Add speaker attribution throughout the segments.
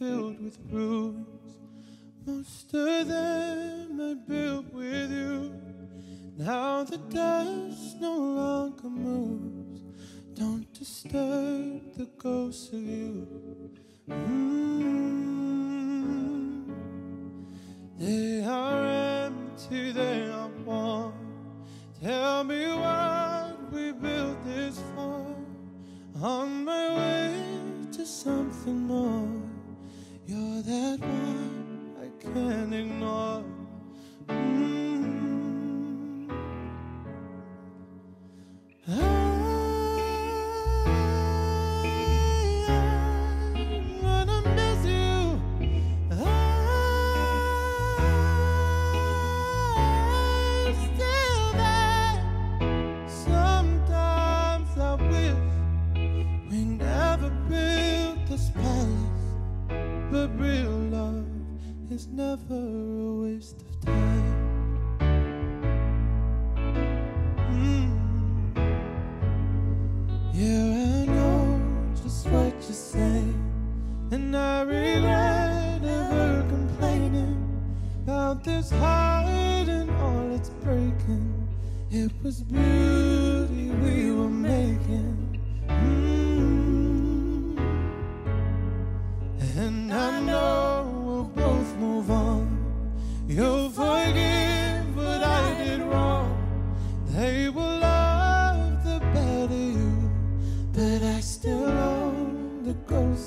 Speaker 1: with ruins. Most of them I built with you. Now the dust no longer moves. Don't disturb the ghosts of you. Mm. They are empty, they are warm. Tell me what we built this for. On my way to something more. This palace, but real love is never a waste of time. Mm. Yeah, I know just what you're saying, and I regret ever complaining about this heart and all it's breaking. It was beauty we were making.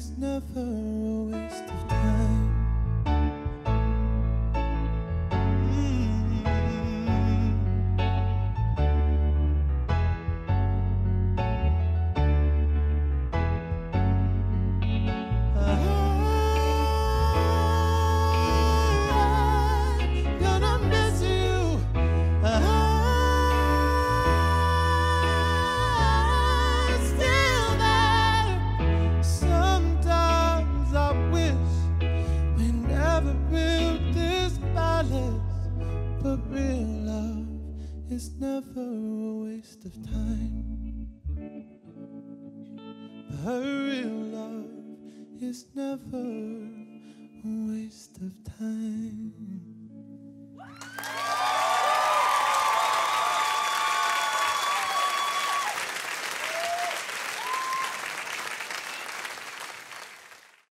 Speaker 1: is never a waste of time. But real love is never a waste of time. But real love is never a waste of time.